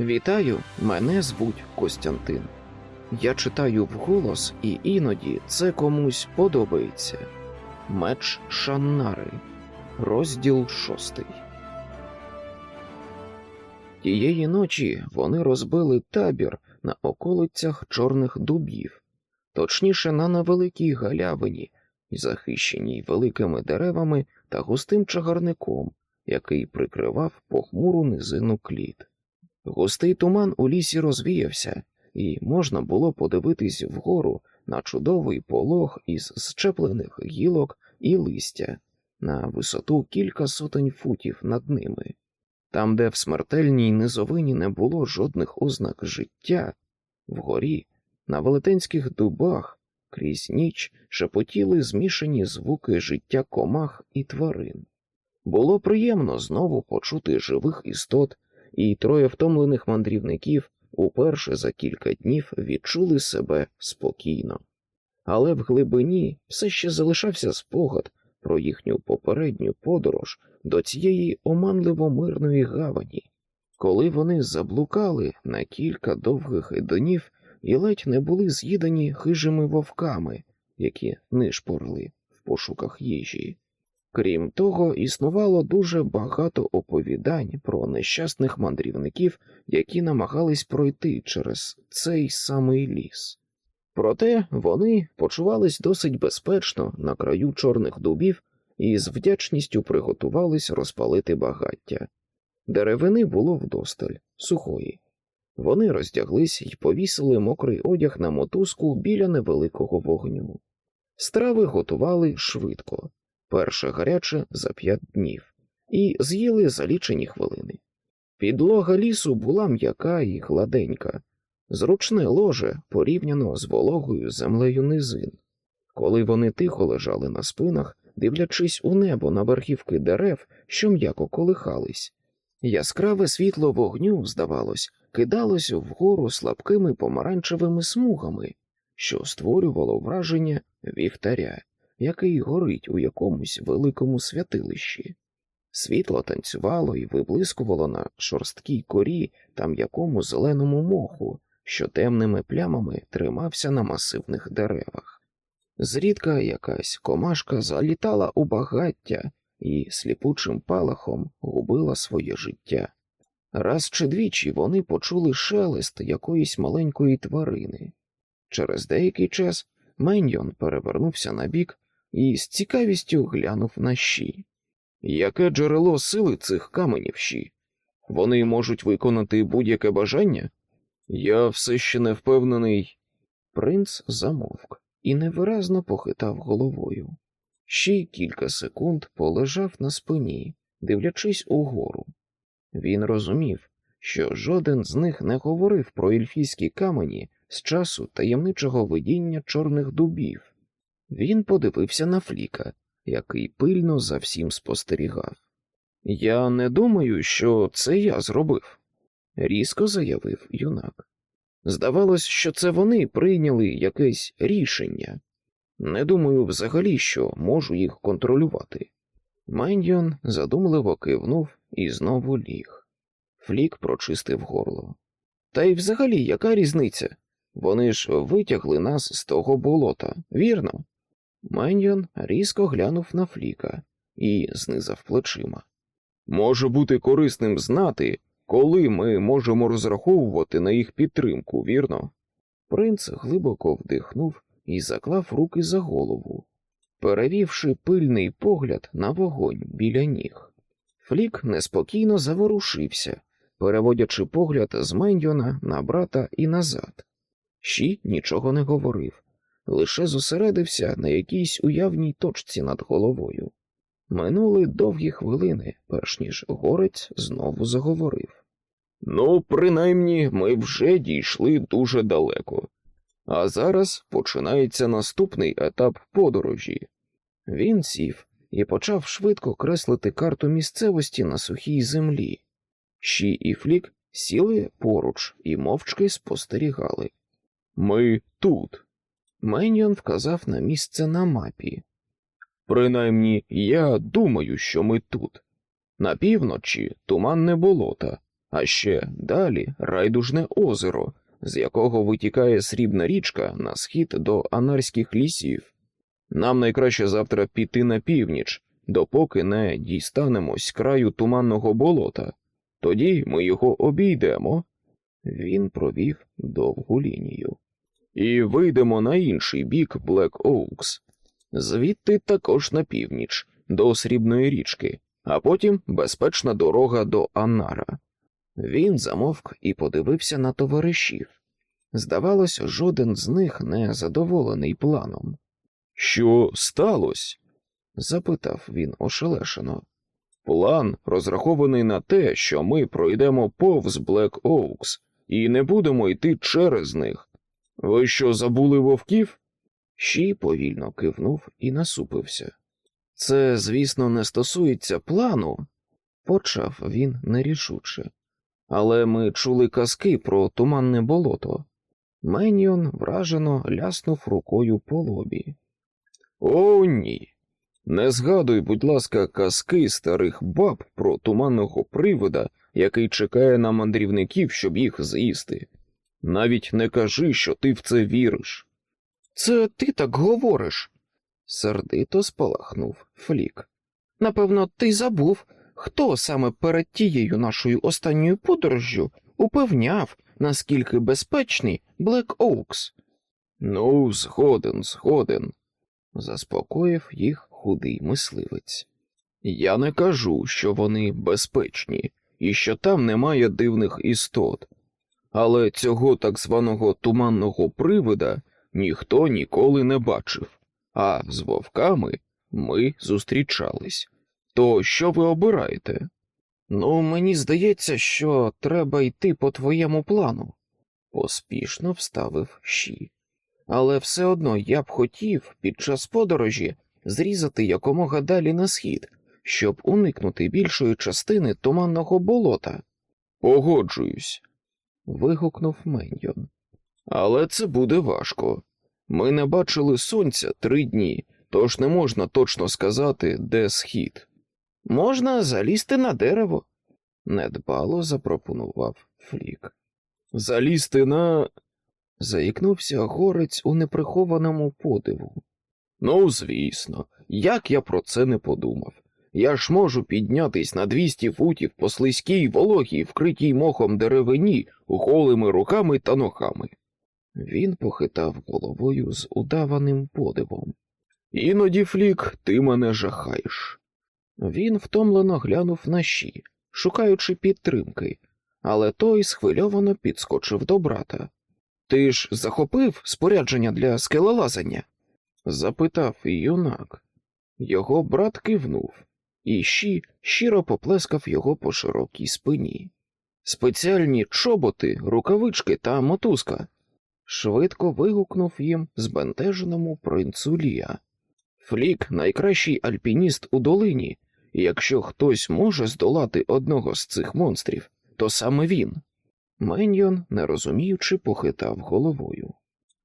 Вітаю, мене звуть Костянтин. Я читаю вголос, і іноді це комусь подобається. Меч Шаннари, розділ шостий. Тієї ночі вони розбили табір на околицях чорних дубів, точніше на невеликій галявині, захищеній великими деревами та густим чагарником, який прикривав похмуру низину кліт. Густий туман у лісі розвіявся, і можна було подивитись вгору на чудовий полог із щеплених гілок і листя на висоту кілька сотень футів над ними. Там, де в смертельній низовині не було жодних ознак життя, вгорі, на велетенських дубах, крізь ніч шепотіли змішані звуки життя комах і тварин. Було приємно знову почути живих істот, і троє втомлених мандрівників уперше за кілька днів відчули себе спокійно. Але в глибині все ще залишався спогад про їхню попередню подорож до цієї оманливо мирної гавані, коли вони заблукали на кілька довгих днів і ледь не були з'їдені хижими вовками, які нишпорили в пошуках їжі. Крім того, існувало дуже багато оповідань про нещасних мандрівників, які намагались пройти через цей самий ліс. Проте вони почувались досить безпечно на краю чорних дубів і з вдячністю приготувались розпалити багаття. Деревини було вдосталь, сухої. Вони роздяглись і повісили мокрий одяг на мотузку біля невеликого вогню. Страви готували швидко, перше гаряче за п'ять днів, і з'їли за лічені хвилини. Підлога лісу була м'яка і гладенька, зручне ложе порівняно з вологою землею низин. Коли вони тихо лежали на спинах, дивлячись у небо на верхівки дерев, що м'яко колихались, яскраве світло вогню, здавалось, кидалось вгору слабкими помаранчевими смугами, що створювало враження вівтаря, який горить у якомусь великому святилищі. Світло танцювало і виблискувало на шорсткій корі та м'якому зеленому моху, що темними плямами тримався на масивних деревах. Зрідка якась комашка залітала у багаття і сліпучим палахом губила своє життя. Раз чи двічі вони почули шелест якоїсь маленької тварини. Через деякий час Меньйон перевернувся на бік і з цікавістю глянув на щі. Яке джерело сили цих каменів щі? Вони можуть виконати будь-яке бажання? Я все ще не впевнений. Принц замовк і невиразно похитав головою. Ще кілька секунд полежав на спині, дивлячись угору. Він розумів, що жоден з них не говорив про ельфійські камені з часу таємничого видіння чорних дубів. Він подивився на Фліка, який пильно за всім спостерігав. Я не думаю, що це я зробив, різко заявив юнак. Здавалось, що це вони прийняли якесь рішення. Не думаю взагалі, що можу їх контролювати. Мендіон задумливо кивнув і знову ліг. Флік прочистив горло. Та й взагалі яка різниця? Вони ж витягли нас з того болота, вірно? Меньйон різко глянув на Фліка і знизав плечима. Може бути корисним знати, коли ми можемо розраховувати на їх підтримку, вірно? Принц глибоко вдихнув і заклав руки за голову, перевівши пильний погляд на вогонь біля ніг. Флік неспокійно заворушився, переводячи погляд з Мендьона на брата і назад. Щі нічого не говорив, лише зосередився на якійсь уявній точці над головою. Минули довгі хвилини, перш ніж горець знову заговорив. Ну, принаймні, ми вже дійшли дуже далеко. А зараз починається наступний етап подорожі. Він сів і почав швидко креслити карту місцевості на сухій землі. Щі і Флік сіли поруч і мовчки спостерігали. Ми тут. Меньйон вказав на місце на мапі. Принаймні, я думаю, що ми тут. На півночі туманне болото, А ще далі райдужне озеро, з якого витікає срібна річка на схід до анарських лісів. Нам найкраще завтра піти на північ, допоки не дістанемось краю туманного болота. Тоді ми його обійдемо. Він провів довгу лінію. І вийдемо на інший бік Блек Оукс, звідти також на північ, до Срібної річки, а потім безпечна дорога до Анара. Він замовк і подивився на товаришів. Здавалось, жоден з них не задоволений планом. Що сталося? запитав він ошелешено. План розрахований на те, що ми пройдемо повз Блек Оукс і не будемо йти через них. Ви що забули вовків? Щі повільно кивнув і насупився. Це, звісно, не стосується плану, почав він нерішуче. Але ми чули казки про туманне болото. Меніон вражено ляснув рукою по лобі. О, ні. Не згадуй, будь ласка, казки старих баб про туманного привода, який чекає на мандрівників, щоб їх з'їсти. Навіть не кажи, що ти в це віриш. Це ти так говориш, сердито спалахнув Флік. Напевно, ти забув, хто саме перед тією нашою останньою подорожжю упевняв, наскільки безпечний Блек Оукс. Ну, згоден, згоден, заспокоїв їх худий мисливець. Я не кажу, що вони безпечні і що там немає дивних істот, але цього так званого туманного привида ніхто ніколи не бачив, а з вовками ми зустрічались. То що ви обираєте? Ну, мені здається, що треба йти по твоєму плану, поспішно вставив Щі. Але все одно я б хотів під час подорожі зрізати якомога далі на схід, щоб уникнути більшої частини туманного болота. Погоджуюсь, вигукнув Меньйон. Але це буде важко. Ми не бачили сонця три дні, тож не можна точно сказати, де схід. Можна залізти на дерево, недбало запропонував Флік. Залізти на. заїкнувся горець у неприхованому подиву. Ну, звісно, як я про це не подумав. Я ж можу піднятись на 200 футів по слизькій вологій, вкритій мохом деревині, голими руками та ногами. Він похитав головою з удаваним подивом. Іноді, Флік, ти мене жахаєш. Він втомлено глянув на щі, шукаючи підтримки, але той схвильовано підскочив до брата. Ти ж захопив спорядження для скелелазання? запитав юнак. Його брат кивнув, і щі щиро поплескав його по широкій спині. Спеціальні чоботи, рукавички та мотузка. Швидко вигукнув їм збентеженому принцу Лія. Флік найкращий альпініст у долині, і якщо хтось може здолати одного з цих монстрів, то саме він. Меньйон, не розуміючи, похитав головою.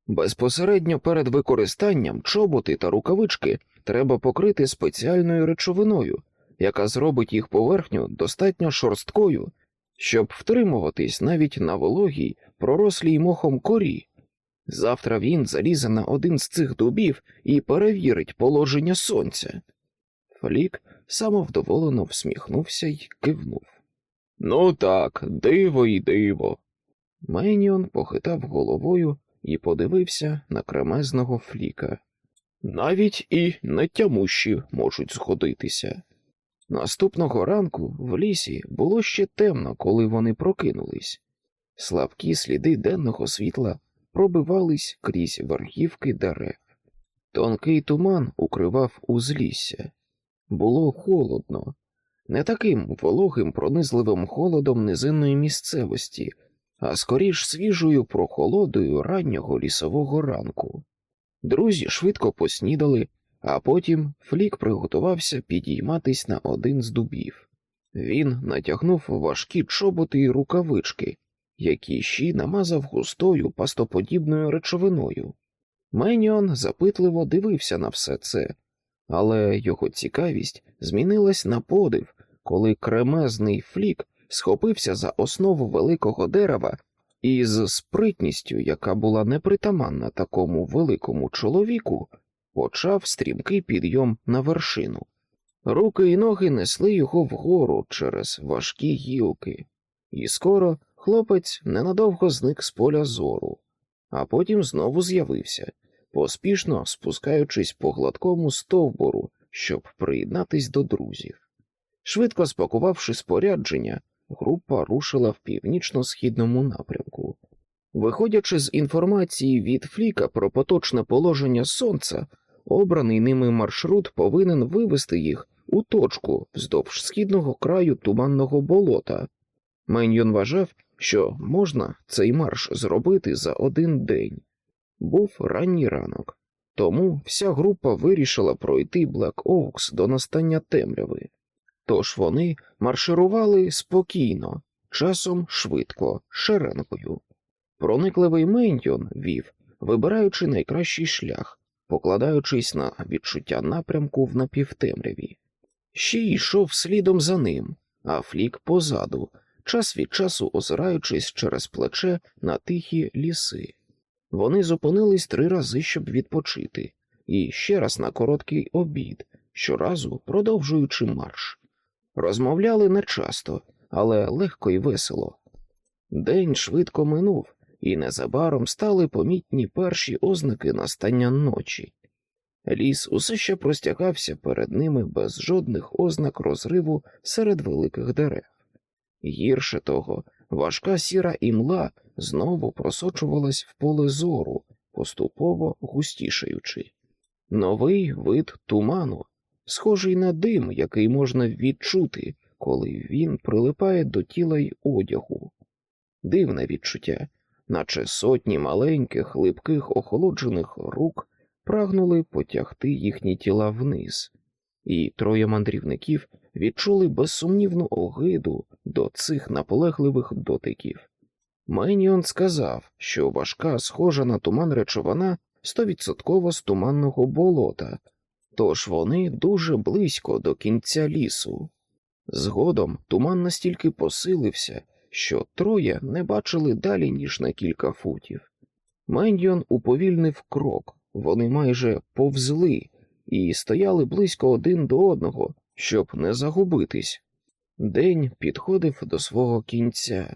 Безпосередньо перед використанням чоботи та рукавички треба покрити спеціальною речовиною, яка зробить їх поверхню достатньо шорсткою, щоб втримуватись навіть на вологій, пророслій мохом корі. Завтра він залізе на один з цих дубів і перевірить положення сонця. Флік самовдоволено всміхнувся й кивнув. Ну так, диво й диво. Меніон похитав головою і подивився на кремезного фліка. Навіть і нетямущі можуть згодитися. Наступного ранку в лісі було ще темно, коли вони прокинулись. Слабкі сліди денного світла пробивались крізь верхівки дерев. Тонкий туман укривав узлісся. Було холодно, не таким вологим пронизливим холодом низинної місцевості, а скоріш свіжою прохолодою раннього лісового ранку. Друзі швидко поснідали, а потім Флік приготувався підійматись на один з дубів. Він натягнув важкі чоботи й рукавички, які щі намазав густою пастоподібною речовиною. Меніон запитливо дивився на все це, але його цікавість змінилась на подив, коли кремезний флік схопився за основу великого дерева і з спритністю, яка була непритаманна такому великому чоловіку, почав стрімкий підйом на вершину. Руки і ноги несли його вгору через важкі гілки, і скоро хлопець ненадовго зник з поля зору, а потім знову з'явився, поспішно спускаючись по гладкому стовбуру, щоб приєднатись до друзів. Швидко спакувавши спорядження, група рушила в північно-східному напрямку. Виходячи з інформації від Фліка про поточне положення сонця, обраний ними маршрут повинен вивести їх у точку вздовж східного краю туманного болота. Меньйон вважав, що можна цей марш зробити за один день. Був ранній ранок, тому вся група вирішила пройти Блек Оукс до настання темряви. Тож вони марширували спокійно, часом швидко, шеренкою. Проникливий Мендіон вів, вибираючи найкращий шлях, покладаючись на відчуття напрямку в напівтемряві. Ще йшов слідом за ним, а флік позаду, час від часу озираючись через плече на тихі ліси. Вони зупинились три рази, щоб відпочити, і ще раз на короткий обід, щоразу продовжуючи марш. Розмовляли нечасто, але легко і весело. День швидко минув, і незабаром стали помітні перші ознаки настання ночі. Ліс усе ще простягався перед ними без жодних ознак розриву серед великих дерев. Гірше того, важка сіра імла знову просочувалась в поле зору, поступово густішаючи. Новий вид туману, схожий на дим, який можна відчути, коли він прилипає до тіла й одягу. Дивне відчуття, наче сотні маленьких, липких, охолоджених рук прагнули потягти їхні тіла вниз, і троє мандрівників відчули безсумнівну огиду до цих наполегливих дотиків. Меніон сказав, що важка, схожа на туман речовина стовідсотково з туманного болота, тож вони дуже близько до кінця лісу. Згодом туман настільки посилився, що троє не бачили далі, ніж на кілька футів. Мендіон уповільнив крок, вони майже повзли і стояли близько один до одного, щоб не загубитись. День підходив до свого кінця,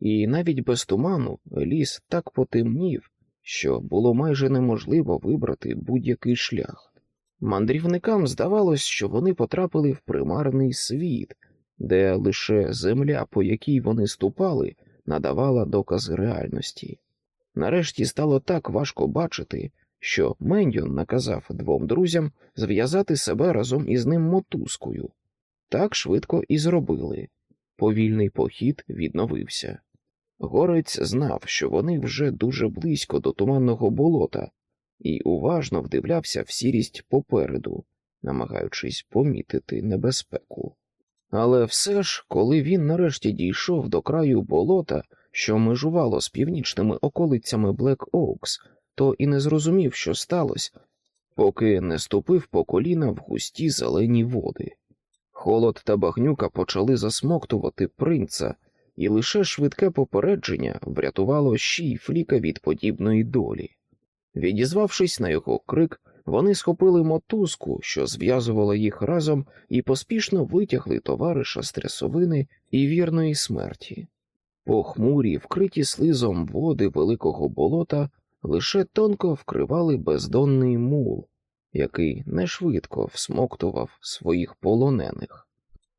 і навіть без туману ліс так потемнів, що було майже неможливо вибрати будь-який шлях. Мандрівникам здавалось, що вони потрапили в примарний світ, де лише земля, по якій вони ступали, надавала докази реальності. Нарешті стало так важко бачити, що Мендіон наказав двом друзям зв'язати себе разом із ним мотузкою. Так швидко і зробили. Повільний похід відновився. Горець знав, що вони вже дуже близько до туманного болота, і уважно вдивлявся в сірість попереду, намагаючись помітити небезпеку. Але все ж, коли він нарешті дійшов до краю болота, що межувало з північними околицями Блек Оукс, то і не зрозумів, що сталося, поки не ступив по коліна в густі зелені води. Холод та багнюка почали засмоктувати принца, і лише швидке попередження врятувало ще й фліка від подібної долі. Відізвавшись на його крик, вони схопили мотузку, що зв'язувала їх разом, і поспішно витягли товариша з трясовини і вірної смерті. Похмурі, вкриті слизом води великого болота, лише тонко вкривали бездонний мул, який нешвидко всмоктував своїх полонених.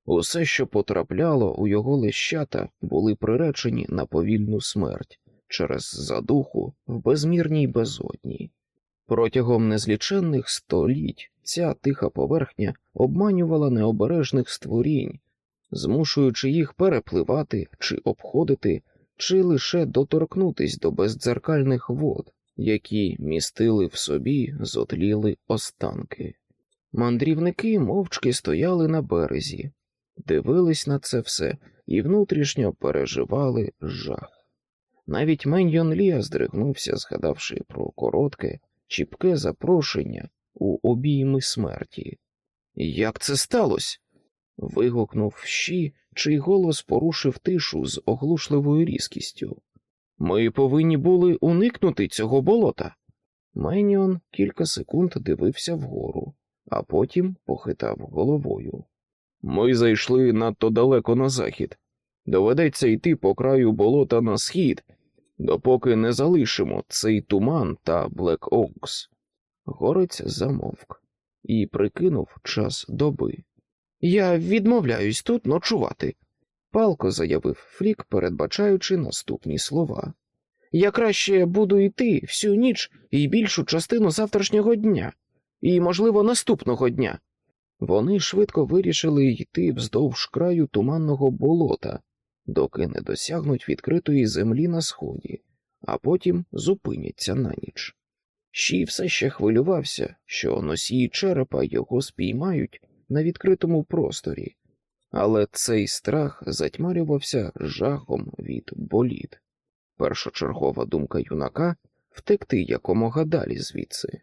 Усе, що потрапляло у його лищата, були приречені на повільну смерть через задуху в безмірній безодні. Протягом незліченних століть ця тиха поверхня обманювала необережних створінь, змушуючи їх перепливати чи обходити, чи лише доторкнутись до бездзеркальних вод, які містили в собі зотліли останки. Мандрівники мовчки стояли на березі, дивились на це все і внутрішньо переживали жах. Навіть Меньйон Ліа здригнувся, згадавши про коротке, чіпке запрошення у обійми смерті. Як це сталося? вигукнув щі, чий голос порушив тишу з оглушливою різкістю. Ми повинні були уникнути цього болота. Меніон кілька секунд дивився вгору, а потім похитав головою. Ми зайшли надто далеко на захід. Доведеться йти по краю болота на схід, допоки не залишимо цей туман та Блек Оукс. Горець замовк і прикинув час доби. Я відмовляюсь тут ночувати, палко заявив Флік, передбачаючи наступні слова. Я краще буду йти всю ніч і більшу частину завтрашнього дня, і, можливо, наступного дня. Вони швидко вирішили йти вздовж краю туманного болота, доки не досягнуть відкритої землі на сході, а потім зупиняться на ніч. Щі все ще хвилювався, що носії черепа його спіймають на відкритому просторі, але цей страх затьмарювався жахом від боліт. Першочергова думка юнака втекти якомога далі звідси.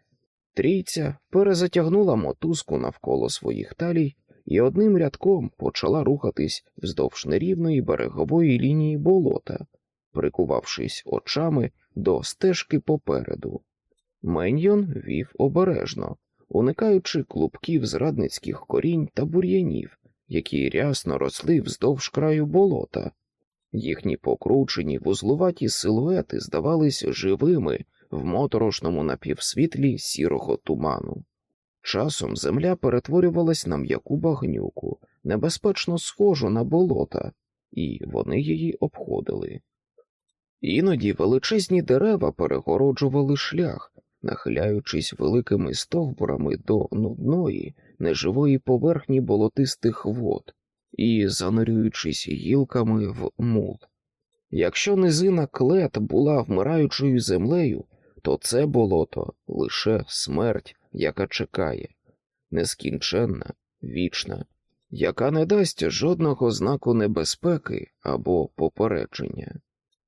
Трійця перезатягнула мотузку навколо своїх талій і одним рядком почала рухатись вздовж нерівної берегової лінії болота, прикувавшись очами до стежки попереду. Меньйон вів обережно, уникаючи клубків зрадницьких корінь та бур'янів, які рясно росли вздовж краю болота. Їхні покручені вузлуваті силуети здавались живими в моторошному напівсвітлі сірого туману. Часом земля перетворювалась на м'яку багнюку, небезпечно схожу на болота, і вони її обходили. Іноді величезні дерева перегороджували шлях, нахиляючись великими стовбурами до нудної, неживої поверхні болотистих вод і занурюючись гілками в мул. Якщо низина клет була вмираючою землею, то це болото лише смерть, яка чекає, нескінченна, вічна, яка не дасть жодного знаку небезпеки або попередження.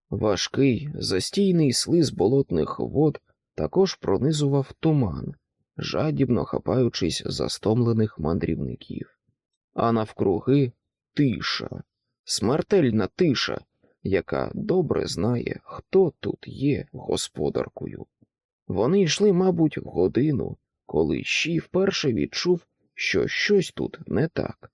Важкий, застійний слиз болотних вод також пронизував туман, жадібно хапаючись за стомлених мандрівників, а навкруги тиша, смертельна тиша, яка добре знає, хто тут є господаркою. Вони йшли, мабуть, годину, коли Щі вперше відчув, що щось тут не так.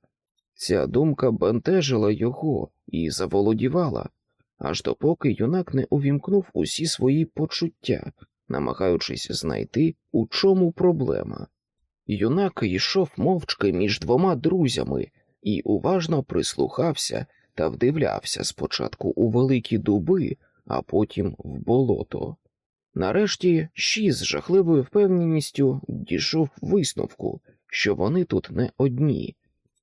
Ця думка бентежила його і заволодівала, аж допоки юнак не увімкнув усі свої почуття, намагаючись знайти, у чому проблема. Юнак йшов мовчки між двома друзями і уважно прислухався та вдивлявся спочатку у великі дуби, а потім в болото. Нарешті Щі з жахливою впевненістю дійшов висновку, що вони тут не одні,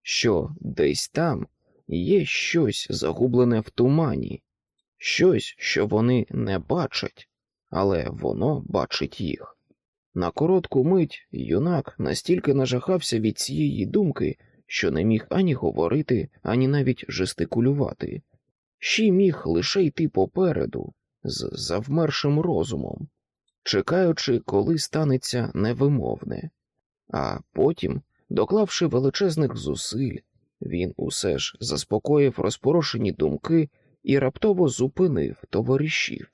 що десь там є щось загублене в тумані, щось, що вони не бачать, але воно бачить їх. На коротку мить юнак настільки нажахався від цієї думки, що не міг ані говорити, ані навіть жестикулювати. Щі міг лише йти попереду, з завмершим розумом, чекаючи, коли станеться невимовне, а потім, доклавши величезних зусиль, він усе ж заспокоїв розпорошені думки і раптово зупинив товаришів.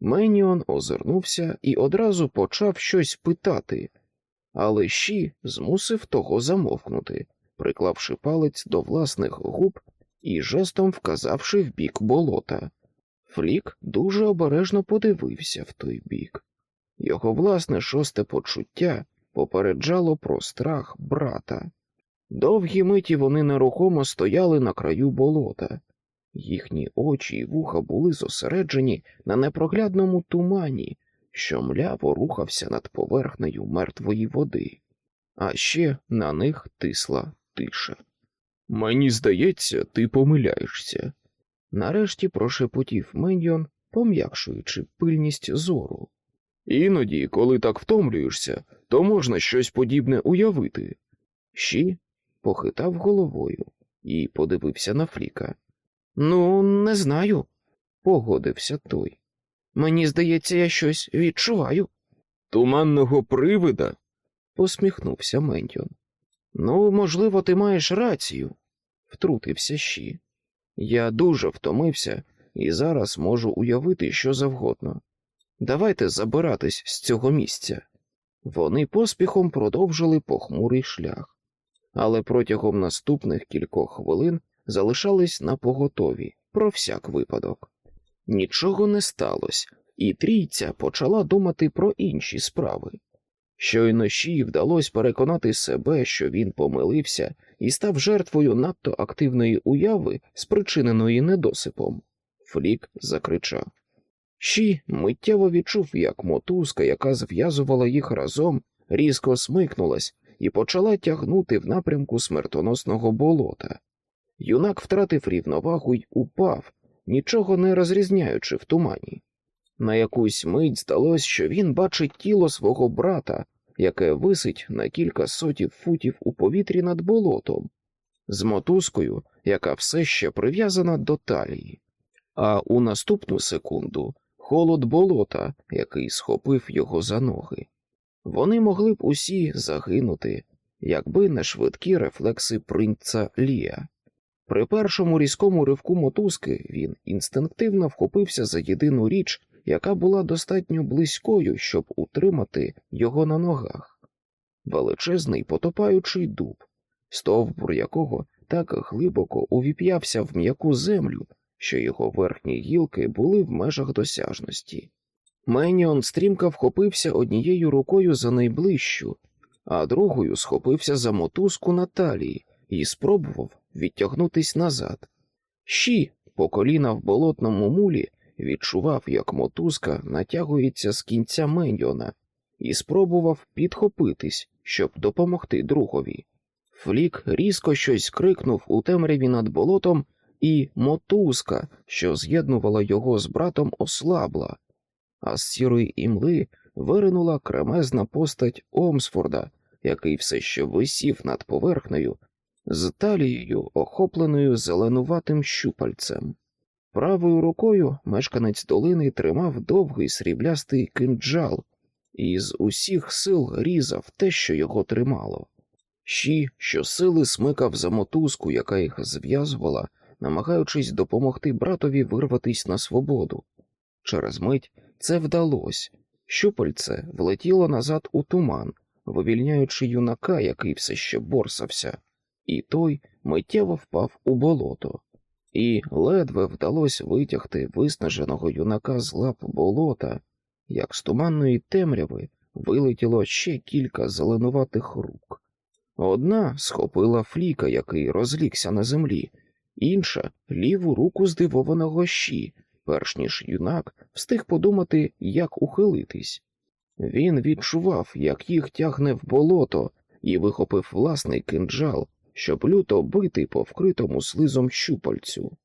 Меніон озирнувся і одразу почав щось питати, але щі змусив того замовкнути, приклавши палець до власних губ і жестом вказавши в бік болота. Флік дуже обережно подивився в той бік. Його власне шосте почуття попереджало про страх брата. Довгі миті вони нерухомо стояли на краю болота, їхні очі й вуха були зосереджені на непроглядному тумані, що мляво рухався над поверхнею мертвої води, а ще на них тисла тиша. Мені здається, ти помиляєшся. Нарешті прошепотів Меньйон, пом'якшуючи пильність зору. Іноді, коли так втомлюєшся, то можна щось подібне уявити. Щі похитав головою і подивився на Фліка. Ну, не знаю, погодився той. Мені здається, я щось відчуваю. Туманного привида? посміхнувся Ментьон. Ну, можливо, ти маєш рацію, втрутився щі. Я дуже втомився і зараз можу уявити що завгодно. Давайте забиратись з цього місця. Вони поспіхом продовжили похмурий шлях, але протягом наступних кількох хвилин залишались на поготові про всяк випадок. Нічого не сталося, і трійця почала думати про інші справи. Щойно Ші вдалося переконати себе, що він помилився і став жертвою надто активної уяви, спричиненої недосипом. Флік закричав. Ші миттєво відчув, як мотузка, яка зв'язувала їх разом, різко смикнулась і почала тягнути в напрямку смертоносного болота. Юнак втратив рівновагу й упав, нічого не розрізняючи в тумані. На якусь мить здалось, що він бачить тіло свого брата, яке висить на кілька сотів футів у повітрі над болотом, з мотузкою, яка все ще прив'язана до талії, а у наступну секунду холод болота, який схопив його за ноги. Вони могли б усі загинути, якби не швидкі рефлекси принца Лія. При першому різкому ривку мотузки він інстинктивно вхопився за єдину річ, яка була достатньо близькою, щоб утримати його на ногах. Величезний потопаючий дуб, стовбур якого так глибоко увіп'явся в м'яку землю, що його верхні гілки були в межах досяжності. Меніон стрімко вхопився однією рукою за найближчу, а другою схопився за мотузку на талії і спробував відтягнутись назад. Щі по коліна в болотному мулі відчував, як мотузка натягується з кінця Меньйона, і спробував підхопитись, щоб допомогти другові. Флік різко щось крикнув у темряві над болотом, і мотузка, що з'єднувала його з братом, ослабла, а з сірої імли виринула кремезна постать Омсфорда, який все ще висів над поверхнею, з талією, охопленою зеленуватим щупальцем. Правою рукою мешканець долини тримав довгий сріблястий кинджал і з усіх сил різав те, що його тримало. Щі щосили смикав за мотузку, яка їх зв'язувала, намагаючись допомогти братові вирватися на свободу. Через мить це вдалося. Щупальце влетіло назад у туман, вивільняючи юнака, який все ще борсався, і той миттєво впав у болото і ледве вдалося витягти виснаженого юнака з лап болота, як з туманної темряви вилетіло ще кілька зеленуватих рук. Одна схопила фліка, який розлігся на землі, інша ліву руку здивованого щі, перш ніж юнак встиг подумати, як ухилитись. Він відчував, як їх тягне в болото, і вихопив власний кинджал, щоб люто бити по вкритому слизом щупальцю,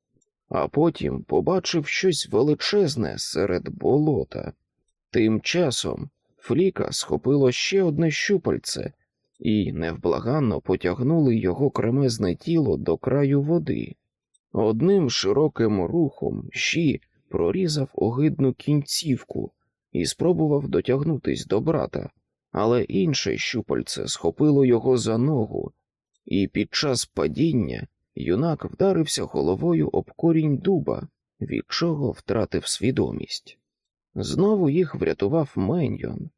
а потім побачив щось величезне серед болота. Тим часом Фліка схопило ще одне щупальце і невблаганно потягнули його кремезне тіло до краю води. Одним широким рухом щі прорізав огидну кінцівку і спробував дотягнутись до брата, але інше щупальце схопило його за ногу і під час падіння юнак вдарився головою об корінь дуба, від чого втратив свідомість. Знову їх врятував Меньйон.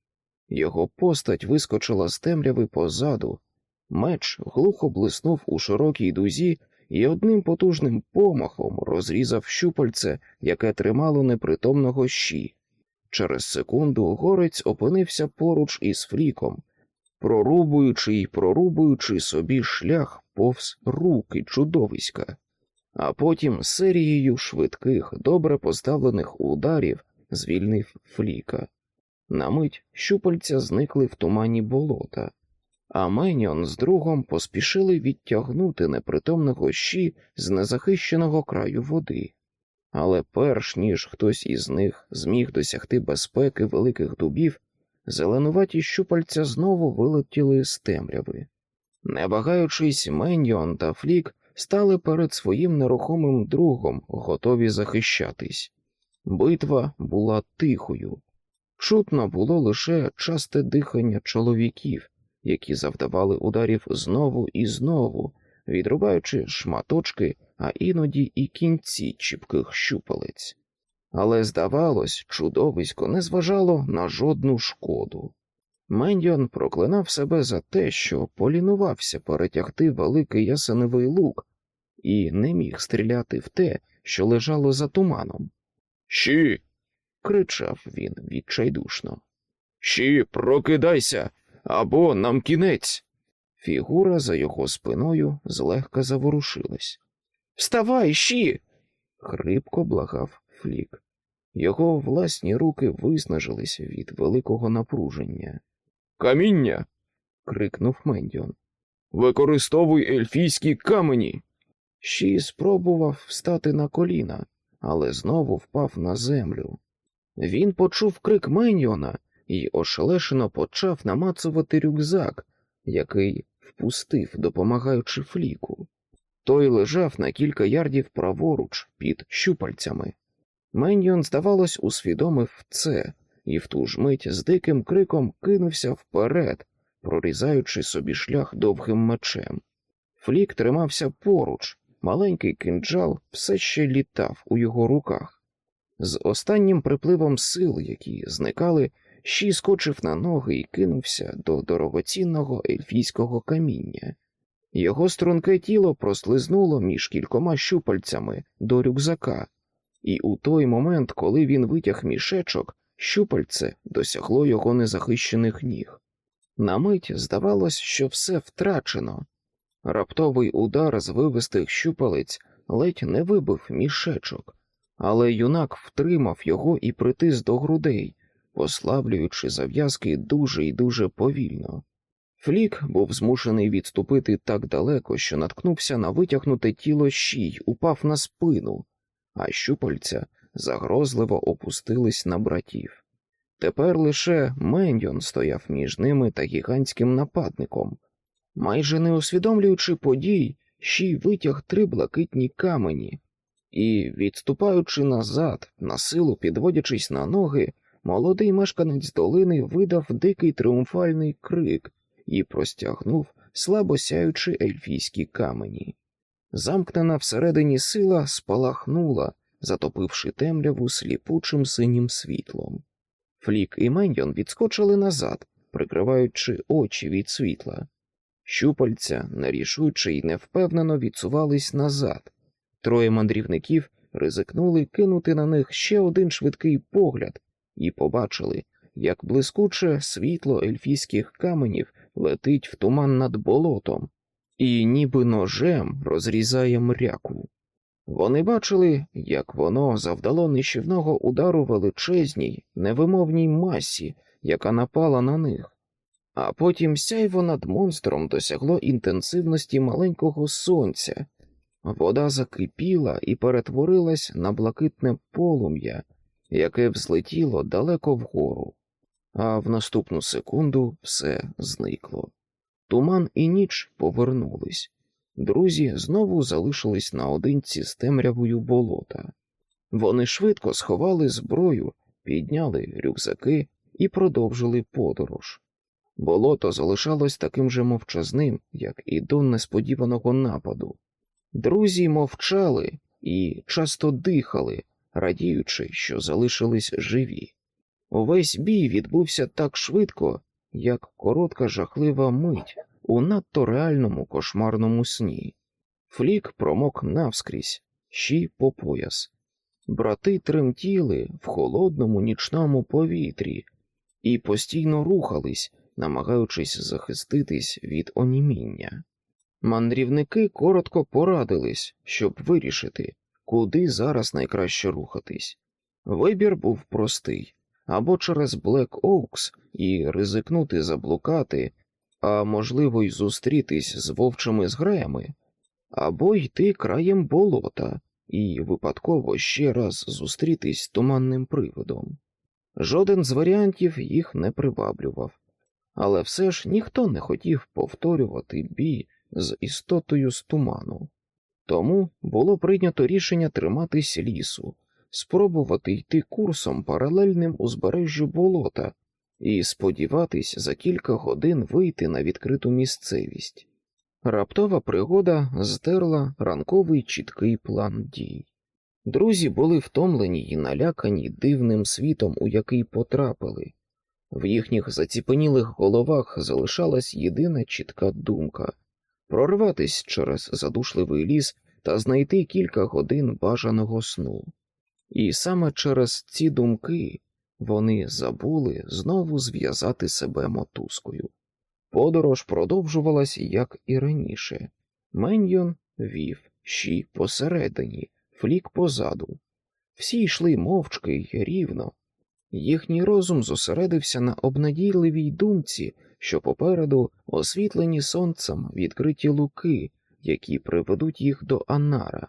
Його постать вискочила з темряви позаду, меч глухо блиснув у широкій дузі і одним потужним помахом розрізав щупальце, яке тримало непритомного щі. Через секунду горець опинився поруч із фріком, прорубуючи й прорубуючи собі шлях повз руки чудовиська, а потім серією швидких, добре поставлених ударів звільнив фліка. На мить щупальця зникли в тумані болота, а Меніон з другом поспішили відтягнути непритомного щі з незахищеного краю води. Але перш ніж хтось із них зміг досягти безпеки великих дубів, зеленуваті щупальця знову вилетіли з темряви. Не вагаючись, Меньйон та Флік стали перед своїм нерухомим другом, готові захищатись. Битва була тихою. Чутно було лише часте дихання чоловіків, які завдавали ударів знову і знову, відрубаючи шматочки, а іноді і кінці чіпких щупалець. Але, здавалось, чудовисько не зважало на жодну шкоду. Мендіон проклинав себе за те, що полінувався перетягти великий ясеневий лук і не міг стріляти в те, що лежало за туманом. Щі. кричав він відчайдушно. Щі, прокидайся, або нам кінець. Фігура за його спиною злегка заворушилась. Вставай, щі. хрипко благав Флік. Його власні руки виснажилися від великого напруження. Каміння. крикнув Мендіон. Використовуй ельфійські камені. Щі спробував встати на коліна, але знову впав на землю. Він почув крик Меньйона і ошелешено почав намацувати рюкзак, який впустив, допомагаючи фліку. Той лежав на кілька ярдів праворуч під щупальцями. Меньйон, здавалось, усвідомив це і в ту ж мить з диким криком кинувся вперед, прорізаючи собі шлях довгим мечем. Флік тримався поруч, маленький кинджал все ще літав у його руках. З останнім припливом сил, які зникали, Щі скочив на ноги і кинувся до дорогоцінного ельфійського каміння. Його струнке тіло прослизнуло між кількома щупальцями до рюкзака, і у той момент, коли він витяг мішечок, щупальце досягло його незахищених ніг. На мить здавалось, що все втрачено. Раптовий удар з вивистих щупалець ледь не вибив мішечок, але юнак втримав його і притис до грудей, послаблюючи зав'язки дуже і дуже повільно. Флік був змушений відступити так далеко, що наткнувся на витягнуте тіло щій, упав на спину, а щупальця загрозливо опустились на братів. Тепер лише Мендьон стояв між ними та гігантським нападником. Майже не усвідомлюючи подій, щій витяг три блакитні камені, і, відступаючи назад, на силу підводячись на ноги, молодий мешканець долини видав дикий тріумфальний крик і простягнув слабо сяючи ельфійські камені. Замкнена всередині сила спалахнула, затопивши темряву сліпучим синім світлом. Флік і Мендьон відскочили назад, прикриваючи очі від світла. Щупальця нерішуче й невпевнено відсувались назад. Троє мандрівників ризикнули кинути на них ще один швидкий погляд і побачили, як блискуче світло ельфійських каменів летить в туман над болотом і ніби ножем розрізає мряку. Вони бачили, як воно завдало нищівного удару величезній, невимовній масі, яка напала на них, а потім сяйво над монстром досягло інтенсивності маленького сонця, вода закипіла і перетворилась на блакитне полум'я, яке взлетіло далеко вгору, а в наступну секунду все зникло. Туман і ніч повернулись. Друзі знову залишились наодинці з темрявою болота. Вони швидко сховали зброю, підняли рюкзаки і продовжили подорож. Болото залишалось таким же мовчазним, як і до несподіваного нападу. Друзі мовчали і часто дихали, радіючи, що залишились живі. Увесь бій відбувся так швидко, як коротка жахлива мить у надто реальному кошмарному сні. Флік промок навскрізь, щі по пояс. Брати тремтіли в холодному нічному повітрі і постійно рухались, намагаючись захиститись від оніміння. Мандрівники коротко порадились, щоб вирішити, куди зараз найкраще рухатись. Вибір був простий або через Блек Оукс і ризикнути заблукати, а можливо, й зустрітись з вовчими зграями, або йти краєм болота і випадково ще раз зустрітись з туманним приводом. Жоден з варіантів їх не приваблював, але все ж ніхто не хотів повторювати бій з істотою з туману. Тому було прийнято рішення триматись лісу, спробувати йти курсом паралельним узбережжю болота і сподіватись за кілька годин вийти на відкриту місцевість. Раптова пригода здерла ранковий чіткий план дій. Друзі були втомлені і налякані дивним світом, у який потрапили. В їхніх заціпенілих головах залишалась єдина чітка думка прорватися через задушливий ліс та знайти кілька годин бажаного сну. І саме через ці думки вони забули знову зв'язати себе мотузкою. Подорож продовжувалась, як і раніше. Меньйон вів щі посередині, флік позаду. Всі йшли мовчки й рівно. Їхній розум зосередився на обнадійливій думці, що попереду освітлені сонцем відкриті луки, які приведуть їх до Анара.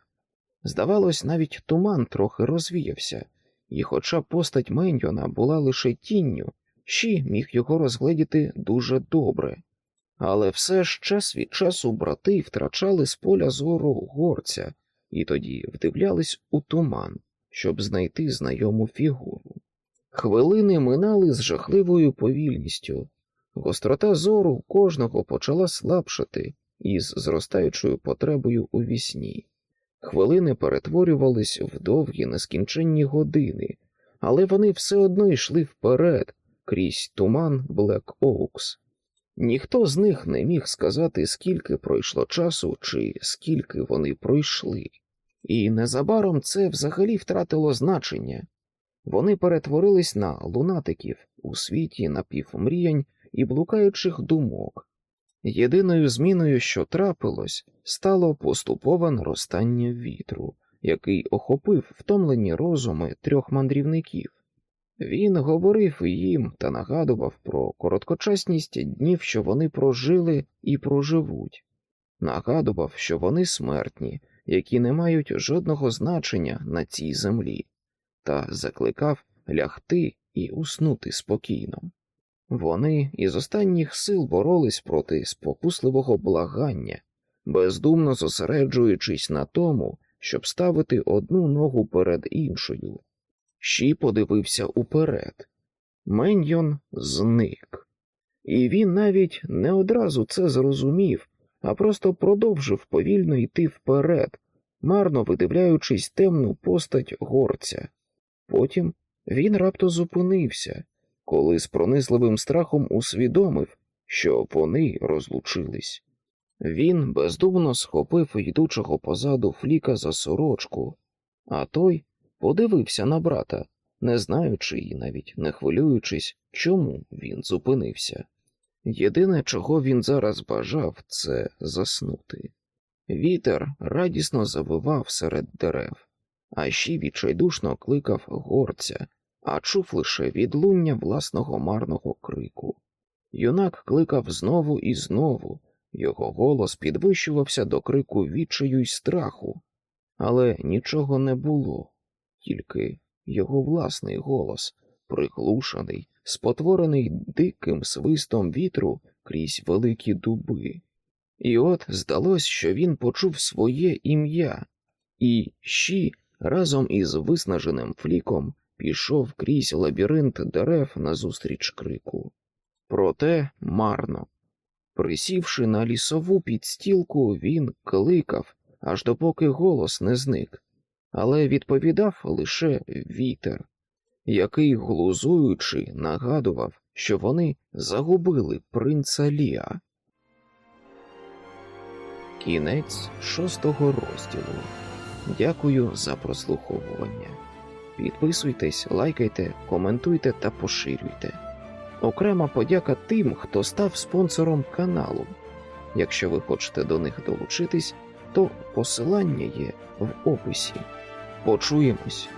Здавалось, навіть туман трохи розвіявся, і, хоча постать Меньйона була лише тінню, Щі міг його розгледіти дуже добре, але все ж час від часу брати втрачали з поля зору горця і тоді вдивлялись у туман, щоб знайти знайому фігуру. Хвилини минали з жахливою повільністю, гострота зору кожного почала слабшати із зростаючою потребою у вісні. Хвилини перетворювались в довгі нескінченні години, але вони все одно йшли вперед крізь туман Блек Оукс. Ніхто з них не міг сказати, скільки пройшло часу чи скільки вони пройшли, і незабаром це взагалі втратило значення. Вони перетворились на лунатиків у світі напівмріянь і блукаючих думок. Єдиною зміною, що трапилось, стало поступове наростання вітру, який охопив втомлені розуми трьох мандрівників. Він говорив їм та нагадував про короткочасність днів, що вони прожили і проживуть, нагадував, що вони смертні, які не мають жодного значення на цій землі, та закликав лягти і уснути спокійно. Вони із останніх сил боролись проти спокусливого благання, бездумно зосереджуючись на тому, щоб ставити одну ногу перед іншою. Щі подивився уперед. Меньйон зник, і він навіть не одразу це зрозумів, а просто продовжив повільно йти вперед, марно видивляючись темну постать горця. Потім він раптом зупинився, коли з пронизливим страхом усвідомив, що вони розлучились. Він бездумно схопив йдучого позаду фліка за сорочку, а той подивився на брата, не знаючи і навіть не хвилюючись, чому він зупинився. Єдине, чого він зараз бажав, це заснути. Вітер радісно завивав серед дерев, а ще відчайдушно кликав горця, а чув лише відлуння власного марного крику. Юнак кликав знову і знову, його голос підвищувався до крику відчаю й страху, але нічого не було тільки його власний голос, приглушений, спотворений диким свистом вітру крізь великі дуби. І от здалось, що він почув своє ім'я, і щі разом із виснаженим фліком пішов крізь лабіринт дерев назустріч крику. Проте марно. Присівши на лісову підстілку, він кликав, аж допоки голос не зник але відповідав лише вітер, який, глузуючи, нагадував, що вони загубили принца Ліа. Кінець шостого розділу. Дякую за прослуховування. Підписуйтесь, лайкайте, коментуйте та поширюйте. Окрема подяка тим, хто став спонсором каналу. Якщо ви хочете до них долучитись, то посилання є в описі. Почуємось.